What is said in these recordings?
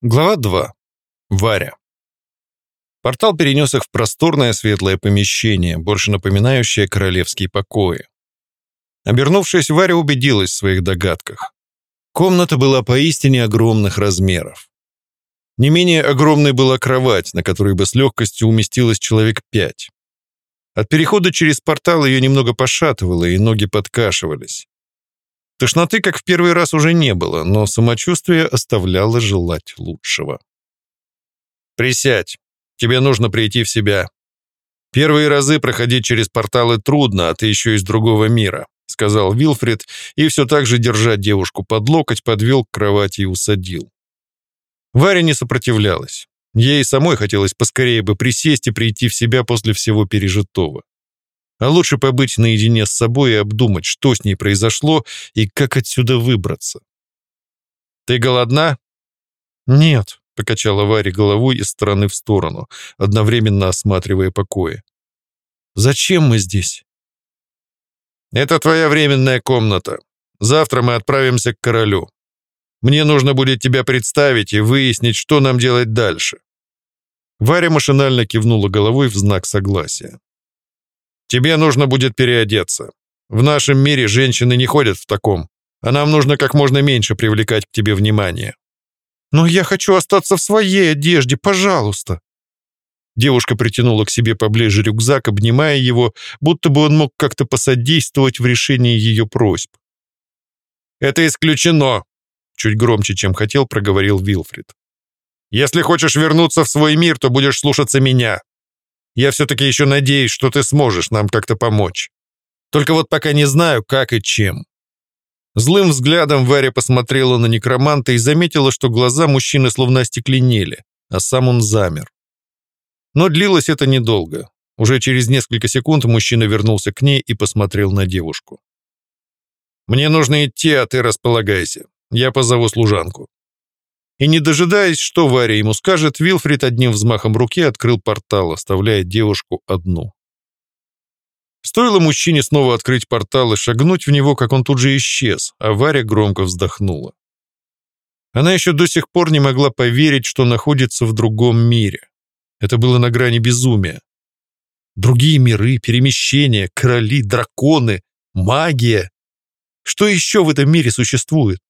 Глава 2. Варя. Портал перенес их в просторное светлое помещение, больше напоминающее королевские покои. Обернувшись, Варя убедилась в своих догадках. Комната была поистине огромных размеров. Не менее огромной была кровать, на которой бы с легкостью уместилось человек пять. От перехода через портал ее немного пошатывало, и ноги подкашивались. Тошноты, как в первый раз, уже не было, но самочувствие оставляло желать лучшего. «Присядь. Тебе нужно прийти в себя. Первые разы проходить через порталы трудно, а ты еще из другого мира», сказал Вилфрид, и все так же, держа девушку под локоть, подвел к кровати и усадил. Варя не сопротивлялась. Ей самой хотелось поскорее бы присесть и прийти в себя после всего пережитого. А лучше побыть наедине с собой и обдумать, что с ней произошло и как отсюда выбраться. «Ты голодна?» «Нет», — покачала Варя головой из стороны в сторону, одновременно осматривая покои. «Зачем мы здесь?» «Это твоя временная комната. Завтра мы отправимся к королю. Мне нужно будет тебя представить и выяснить, что нам делать дальше». Варя машинально кивнула головой в знак согласия. Тебе нужно будет переодеться. В нашем мире женщины не ходят в таком, а нам нужно как можно меньше привлекать к тебе внимание». «Но я хочу остаться в своей одежде, пожалуйста!» Девушка притянула к себе поближе рюкзак, обнимая его, будто бы он мог как-то посодействовать в решении ее просьб. «Это исключено!» — чуть громче, чем хотел, проговорил Вилфрид. «Если хочешь вернуться в свой мир, то будешь слушаться меня. Я все-таки еще надеюсь, что ты сможешь нам как-то помочь. Только вот пока не знаю, как и чем». Злым взглядом Варя посмотрела на некроманта и заметила, что глаза мужчины словно остекленели, а сам он замер. Но длилось это недолго. Уже через несколько секунд мужчина вернулся к ней и посмотрел на девушку. «Мне нужно идти, а ты располагайся. Я позову служанку». И не дожидаясь, что Варя ему скажет, Вилфрид одним взмахом руки открыл портал, оставляя девушку одну. Стоило мужчине снова открыть портал и шагнуть в него, как он тут же исчез, а Варя громко вздохнула. Она еще до сих пор не могла поверить, что находится в другом мире. Это было на грани безумия. Другие миры, перемещения, короли, драконы, магия. Что еще в этом мире существует?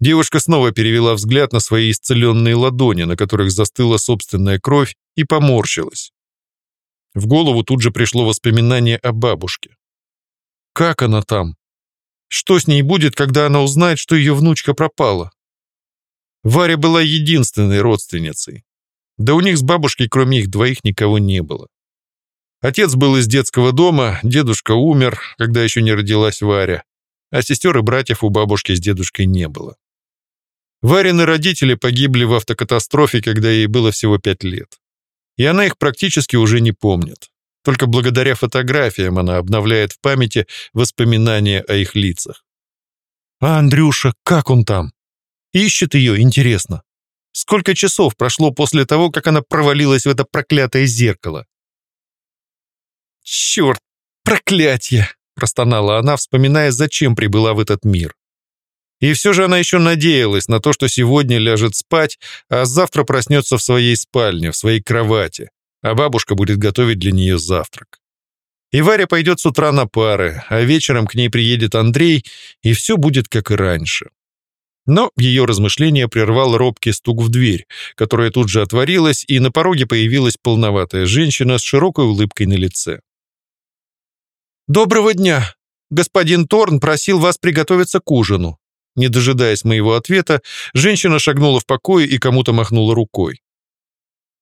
Девушка снова перевела взгляд на свои исцеленные ладони, на которых застыла собственная кровь, и поморщилась. В голову тут же пришло воспоминание о бабушке. Как она там? Что с ней будет, когда она узнает, что ее внучка пропала? Варя была единственной родственницей. Да у них с бабушкой, кроме их двоих, никого не было. Отец был из детского дома, дедушка умер, когда еще не родилась Варя, а сестер и братьев у бабушки с дедушкой не было. Варины родители погибли в автокатастрофе, когда ей было всего пять лет. И она их практически уже не помнит. Только благодаря фотографиям она обновляет в памяти воспоминания о их лицах. «А Андрюша, как он там?» «Ищет ее, интересно. Сколько часов прошло после того, как она провалилась в это проклятое зеркало?» «Черт, проклятье!» – простонала она, вспоминая, зачем прибыла в этот мир. И все же она еще надеялась на то, что сегодня ляжет спать, а завтра проснется в своей спальне, в своей кровати, а бабушка будет готовить для нее завтрак. И Варя пойдет с утра на пары, а вечером к ней приедет Андрей, и все будет как и раньше. Но ее размышление прервал робкий стук в дверь, которая тут же отворилась, и на пороге появилась полноватая женщина с широкой улыбкой на лице. «Доброго дня! Господин Торн просил вас приготовиться к ужину». Не дожидаясь моего ответа, женщина шагнула в покое и кому-то махнула рукой.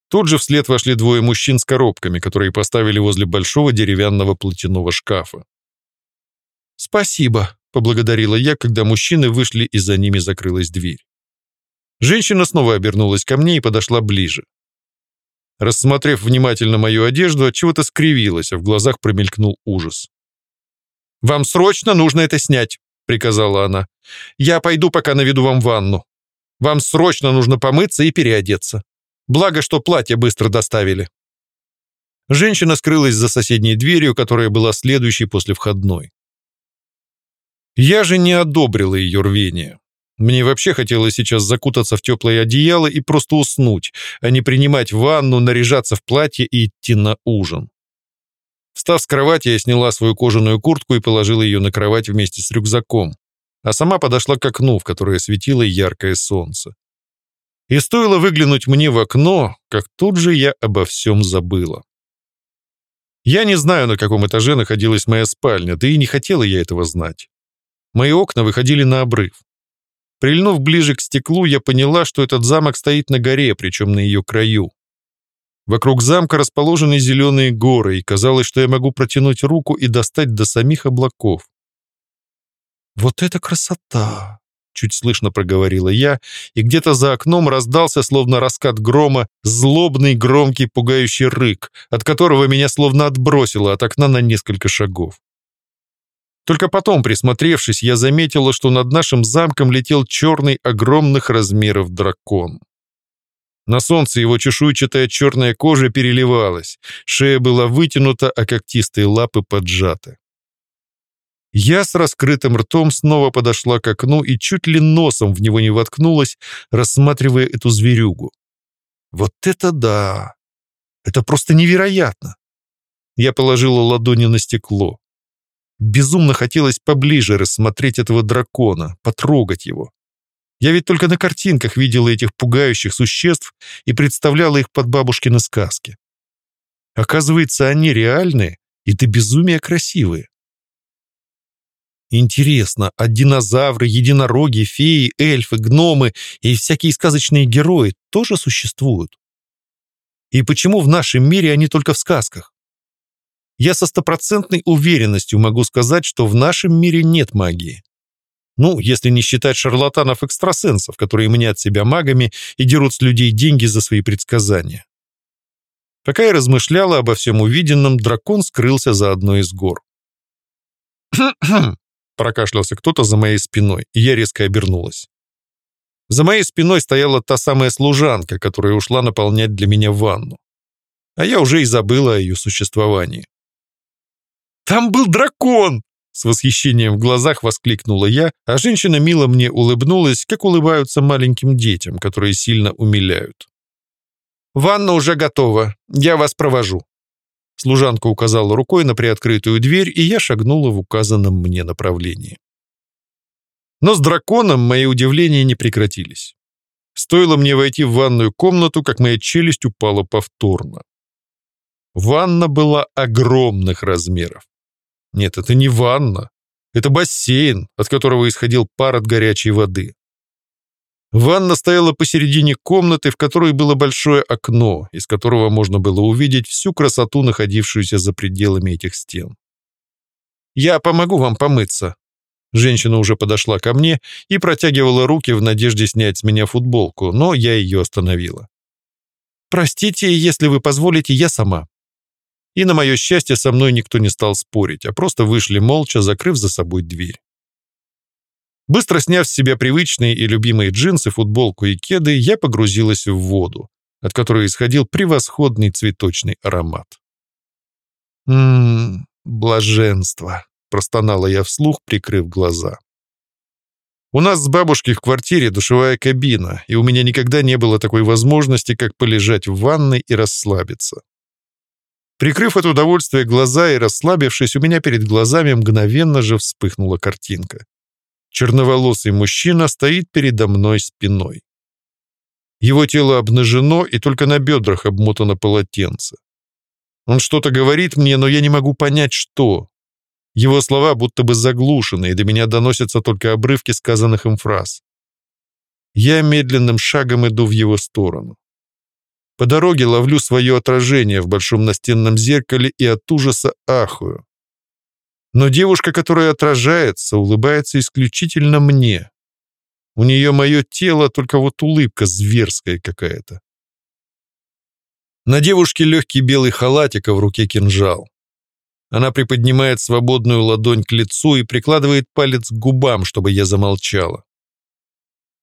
Тут же вслед вошли двое мужчин с коробками, которые поставили возле большого деревянного платяного шкафа. «Спасибо», — поблагодарила я, когда мужчины вышли и за ними закрылась дверь. Женщина снова обернулась ко мне и подошла ближе. Рассмотрев внимательно мою одежду, отчего-то скривилась, а в глазах промелькнул ужас. «Вам срочно нужно это снять», — приказала она. Я пойду, пока наведу вам ванну. Вам срочно нужно помыться и переодеться. Благо, что платье быстро доставили». Женщина скрылась за соседней дверью, которая была следующей после входной. Я же не одобрила ее рвение. Мне вообще хотелось сейчас закутаться в теплое одеяло и просто уснуть, а не принимать ванну, наряжаться в платье и идти на ужин. Встав с кровати, я сняла свою кожаную куртку и положила ее на кровать вместе с рюкзаком а сама подошла к окну, в которое светило яркое солнце. И стоило выглянуть мне в окно, как тут же я обо всем забыла. Я не знаю, на каком этаже находилась моя спальня, да и не хотела я этого знать. Мои окна выходили на обрыв. Прильнув ближе к стеклу, я поняла, что этот замок стоит на горе, причем на ее краю. Вокруг замка расположены зеленые горы, и казалось, что я могу протянуть руку и достать до самих облаков. «Вот это красота!» — чуть слышно проговорила я, и где-то за окном раздался, словно раскат грома, злобный, громкий, пугающий рык, от которого меня словно отбросило от окна на несколько шагов. Только потом, присмотревшись, я заметила, что над нашим замком летел черный огромных размеров дракон. На солнце его чешуйчатая черная кожа переливалась, шея была вытянута, а когтистые лапы поджаты. Я с раскрытым ртом снова подошла к окну и чуть ли носом в него не воткнулась, рассматривая эту зверюгу. Вот это да! Это просто невероятно! Я положила ладони на стекло. Безумно хотелось поближе рассмотреть этого дракона, потрогать его. Я ведь только на картинках видела этих пугающих существ и представляла их под бабушкины сказки. Оказывается, они реальные и ты безумие красивые. Интересно, а динозавры, единороги, феи, эльфы, гномы и всякие сказочные герои тоже существуют? И почему в нашем мире они только в сказках? Я со стопроцентной уверенностью могу сказать, что в нашем мире нет магии. Ну, если не считать шарлатанов-экстрасенсов, которые мнят себя магами и дерут с людей деньги за свои предсказания. Пока я размышляла обо всем увиденном, дракон скрылся за одной из гор. «Кхм -кхм. Прокашлялся кто-то за моей спиной, и я резко обернулась. За моей спиной стояла та самая служанка, которая ушла наполнять для меня ванну. А я уже и забыла о ее существовании. «Там был дракон!» С восхищением в глазах воскликнула я, а женщина мило мне улыбнулась, как улыбаются маленьким детям, которые сильно умиляют. «Ванна уже готова. Я вас провожу», Служанка указала рукой на приоткрытую дверь, и я шагнула в указанном мне направлении. Но с драконом мои удивления не прекратились. Стоило мне войти в ванную комнату, как моя челюсть упала повторно. Ванна была огромных размеров. Нет, это не ванна. Это бассейн, от которого исходил пар от горячей воды. Ванна стояла посередине комнаты, в которой было большое окно, из которого можно было увидеть всю красоту, находившуюся за пределами этих стен. «Я помогу вам помыться». Женщина уже подошла ко мне и протягивала руки в надежде снять с меня футболку, но я ее остановила. «Простите, если вы позволите, я сама». И на мое счастье со мной никто не стал спорить, а просто вышли молча, закрыв за собой дверь. Быстро сняв с себя привычные и любимые джинсы, футболку и кеды, я погрузилась в воду, от которой исходил превосходный цветочный аромат. «Ммм, блаженство!» — простонала я вслух, прикрыв глаза. У нас с бабушкой в квартире душевая кабина, и у меня никогда не было такой возможности, как полежать в ванной и расслабиться. Прикрыв от удовольствия глаза и расслабившись, у меня перед глазами мгновенно же вспыхнула картинка. Черноволосый мужчина стоит передо мной спиной. Его тело обнажено, и только на бедрах обмотано полотенце. Он что-то говорит мне, но я не могу понять, что. Его слова будто бы заглушены, и до меня доносятся только обрывки сказанных им фраз. Я медленным шагом иду в его сторону. По дороге ловлю свое отражение в большом настенном зеркале и от ужаса ахую. Но девушка, которая отражается, улыбается исключительно мне. У нее мое тело, только вот улыбка зверская какая-то. На девушке легкий белый халатик, а в руке кинжал. Она приподнимает свободную ладонь к лицу и прикладывает палец к губам, чтобы я замолчала.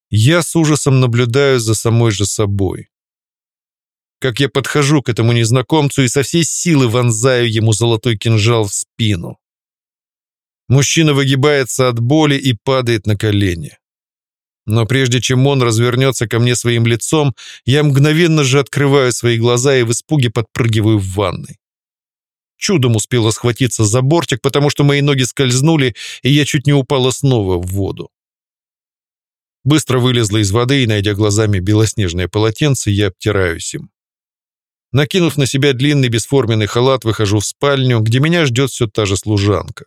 Я с ужасом наблюдаю за самой же собой. Как я подхожу к этому незнакомцу и со всей силы вонзаю ему золотой кинжал в спину. Мужчина выгибается от боли и падает на колени. Но прежде чем он развернется ко мне своим лицом, я мгновенно же открываю свои глаза и в испуге подпрыгиваю в ванной. Чудом успела схватиться за бортик, потому что мои ноги скользнули, и я чуть не упала снова в воду. Быстро вылезла из воды и, найдя глазами белоснежное полотенце, я обтираюсь им. Накинув на себя длинный бесформенный халат, выхожу в спальню, где меня ждет все та же служанка.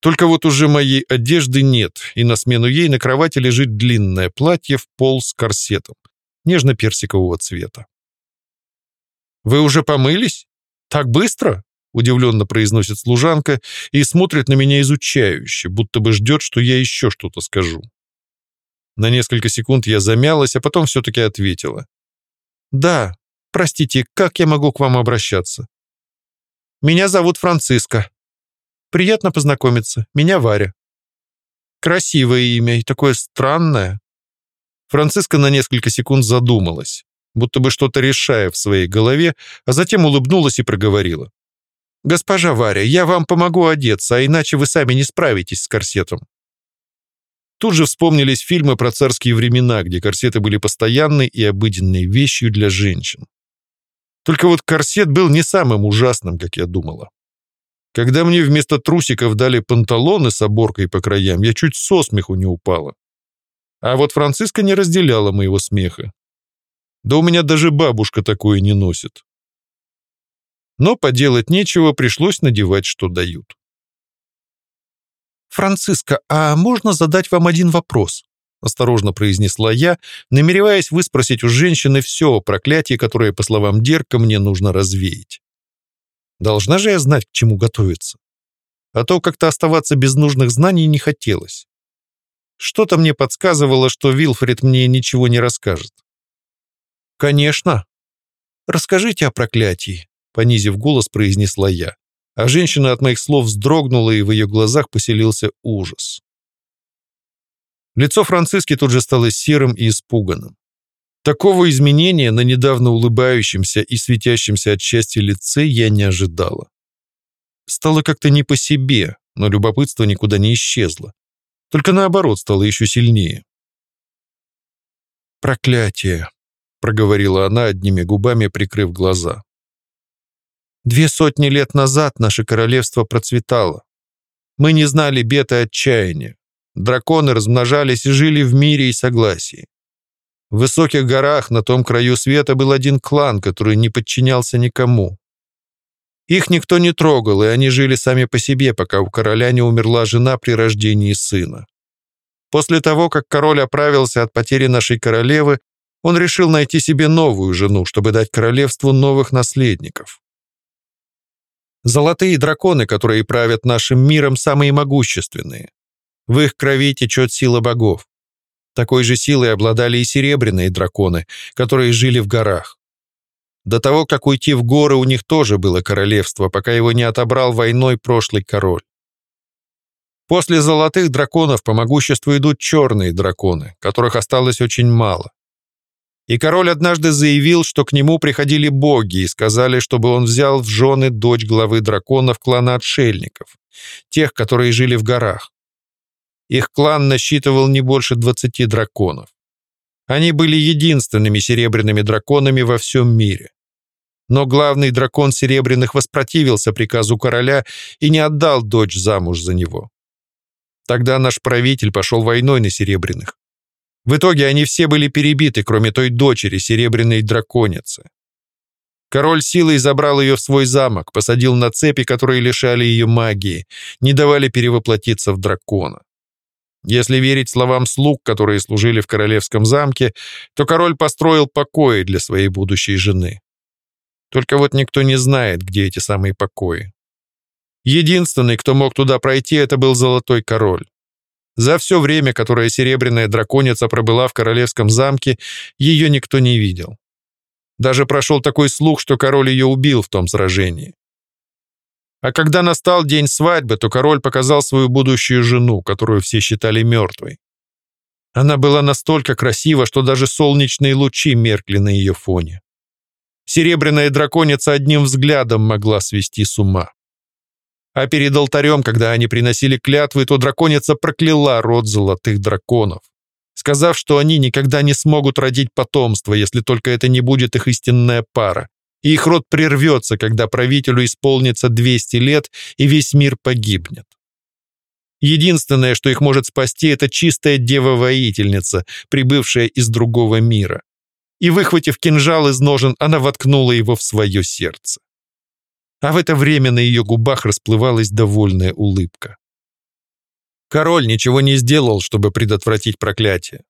Только вот уже моей одежды нет, и на смену ей на кровати лежит длинное платье в пол с корсетом, нежно-персикового цвета. «Вы уже помылись? Так быстро?» — удивленно произносит служанка и смотрит на меня изучающе, будто бы ждет, что я еще что-то скажу. На несколько секунд я замялась, а потом все-таки ответила. «Да, простите, как я могу к вам обращаться?» «Меня зовут Франциска», Приятно познакомиться. Меня Варя». «Красивое имя и такое странное». Франциска на несколько секунд задумалась, будто бы что-то решая в своей голове, а затем улыбнулась и проговорила. «Госпожа Варя, я вам помогу одеться, а иначе вы сами не справитесь с корсетом». Тут же вспомнились фильмы про царские времена, где корсеты были постоянной и обыденной вещью для женщин. Только вот корсет был не самым ужасным, как я думала. Когда мне вместо трусиков дали панталоны с оборкой по краям, я чуть со смеху не упала. А вот Франциска не разделяла моего смеха. Да у меня даже бабушка такое не носит. Но поделать нечего, пришлось надевать, что дают. «Франциска, а можно задать вам один вопрос?» — осторожно произнесла я, намереваясь выспросить у женщины все о проклятии, которое, по словам Дерка, мне нужно развеять. Должна же я знать, к чему готовиться. А то как-то оставаться без нужных знаний не хотелось. Что-то мне подсказывало, что Вилфред мне ничего не расскажет. «Конечно. Расскажите о проклятии», — понизив голос, произнесла я. А женщина от моих слов вздрогнула, и в ее глазах поселился ужас. Лицо Франциски тут же стало серым и испуганным. Такого изменения на недавно улыбающемся и светящемся от счастья лице я не ожидала. Стало как-то не по себе, но любопытство никуда не исчезло. Только наоборот, стало еще сильнее. «Проклятие!» — проговорила она одними губами, прикрыв глаза. «Две сотни лет назад наше королевство процветало. Мы не знали бед и отчаяния. Драконы размножались и жили в мире и согласии. В высоких горах на том краю света был один клан, который не подчинялся никому. Их никто не трогал, и они жили сами по себе, пока у короля не умерла жена при рождении сына. После того, как король оправился от потери нашей королевы, он решил найти себе новую жену, чтобы дать королевству новых наследников. Золотые драконы, которые правят нашим миром, самые могущественные. В их крови течет сила богов. Такой же силой обладали и серебряные драконы, которые жили в горах. До того, как уйти в горы, у них тоже было королевство, пока его не отобрал войной прошлый король. После золотых драконов по могуществу идут черные драконы, которых осталось очень мало. И король однажды заявил, что к нему приходили боги и сказали, чтобы он взял в жены дочь главы драконов клана отшельников, тех, которые жили в горах. Их клан насчитывал не больше 20 драконов. Они были единственными серебряными драконами во всем мире. Но главный дракон Серебряных воспротивился приказу короля и не отдал дочь замуж за него. Тогда наш правитель пошел войной на Серебряных. В итоге они все были перебиты, кроме той дочери, Серебряной Драконицы. Король силой забрал ее в свой замок, посадил на цепи, которые лишали ее магии, не давали перевоплотиться в дракона. Если верить словам слуг, которые служили в королевском замке, то король построил покои для своей будущей жены. Только вот никто не знает, где эти самые покои. Единственный, кто мог туда пройти, это был Золотой Король. За все время, которое Серебряная Драконица пробыла в королевском замке, ее никто не видел. Даже прошел такой слух, что король ее убил в том сражении. А когда настал день свадьбы, то король показал свою будущую жену, которую все считали мертвой. Она была настолько красива, что даже солнечные лучи меркли на ее фоне. Серебряная драконица одним взглядом могла свести с ума. А перед алтарем, когда они приносили клятвы, то драконица прокляла род золотых драконов, сказав, что они никогда не смогут родить потомство, если только это не будет их истинная пара, и их род прервется, когда правителю исполнится 200 лет, и весь мир погибнет. Единственное, что их может спасти, это чистая дева-воительница, прибывшая из другого мира. И, выхватив кинжал из ножен, она воткнула его в свое сердце. А в это время на ее губах расплывалась довольная улыбка. Король ничего не сделал, чтобы предотвратить проклятие.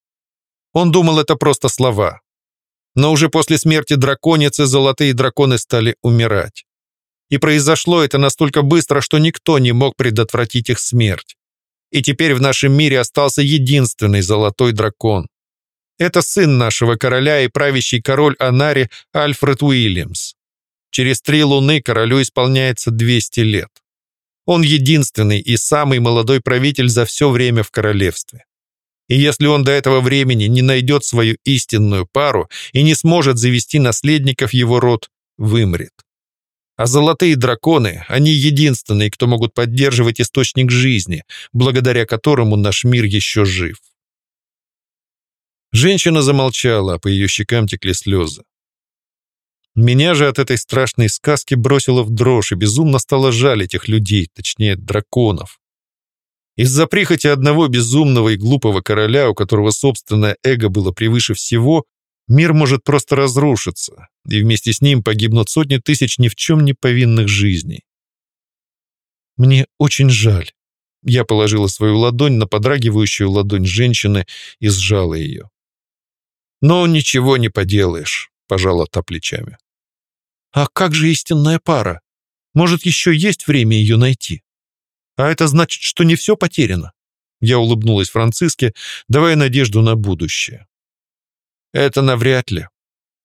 Он думал, это просто слова, но уже после смерти драконицы золотые драконы стали умирать. И произошло это настолько быстро, что никто не мог предотвратить их смерть. И теперь в нашем мире остался единственный золотой дракон. Это сын нашего короля и правящий король Анари Альфред Уильямс. Через три луны королю исполняется 200 лет. Он единственный и самый молодой правитель за все время в королевстве. И если он до этого времени не найдет свою истинную пару и не сможет завести наследников, его род вымрет. А золотые драконы, они единственные, кто могут поддерживать источник жизни, благодаря которому наш мир еще жив. Женщина замолчала, а по ее щекам текли слезы. Меня же от этой страшной сказки бросило в дрожь, и безумно стало жаль этих людей, точнее, драконов. Из-за прихоти одного безумного и глупого короля, у которого собственное эго было превыше всего, мир может просто разрушиться, и вместе с ним погибнут сотни тысяч ни в чем не повинных жизней. «Мне очень жаль». Я положила свою ладонь на подрагивающую ладонь женщины и сжала ее. «Но ничего не поделаешь», — пожала та плечами. «А как же истинная пара? Может, еще есть время ее найти?» А это значит, что не все потеряно. Я улыбнулась Франциске, давая надежду на будущее. Это навряд ли.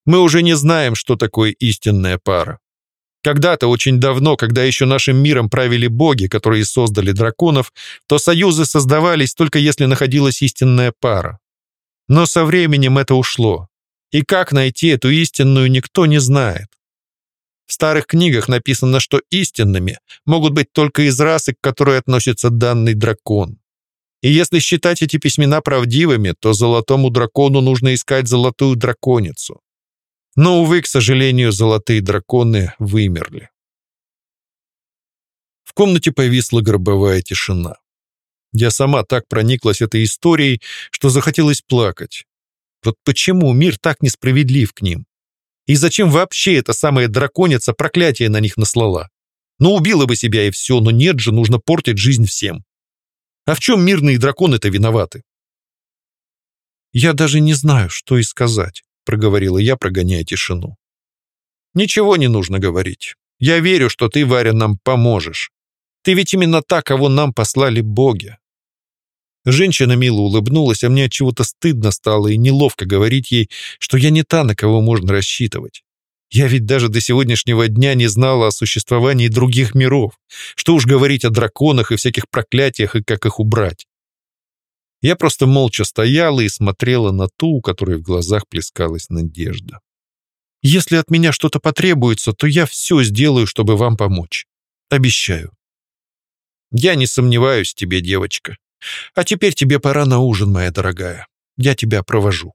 Мы уже не знаем, что такое истинная пара. Когда-то, очень давно, когда еще нашим миром правили боги, которые создали драконов, то союзы создавались только если находилась истинная пара. Но со временем это ушло. И как найти эту истинную, никто не знает. В старых книгах написано, что истинными могут быть только из расы, к которой относится данный дракон. И если считать эти письмена правдивыми, то золотому дракону нужно искать золотую драконицу. Но, увы, к сожалению, золотые драконы вымерли. В комнате повисла гробовая тишина. Я сама так прониклась этой историей, что захотелось плакать. Вот почему мир так несправедлив к ним? И зачем вообще эта самая драконица проклятие на них наслала? Ну, убила бы себя и все, но нет же, нужно портить жизнь всем. А в чем мирные драконы-то виноваты? «Я даже не знаю, что и сказать», — проговорила я, прогоняя тишину. «Ничего не нужно говорить. Я верю, что ты, Варя, нам поможешь. Ты ведь именно та, кого нам послали боги. Женщина мило улыбнулась, а мне от чего-то стыдно стало и неловко говорить ей, что я не та, на кого можно рассчитывать. Я ведь даже до сегодняшнего дня не знала о существовании других миров. Что уж говорить о драконах и всяких проклятиях и как их убрать. Я просто молча стояла и смотрела на ту, у которой в глазах плескалась надежда. «Если от меня что-то потребуется, то я все сделаю, чтобы вам помочь. Обещаю». «Я не сомневаюсь в тебе, девочка», а теперь тебе пора на ужин, моя дорогая. Я тебя провожу».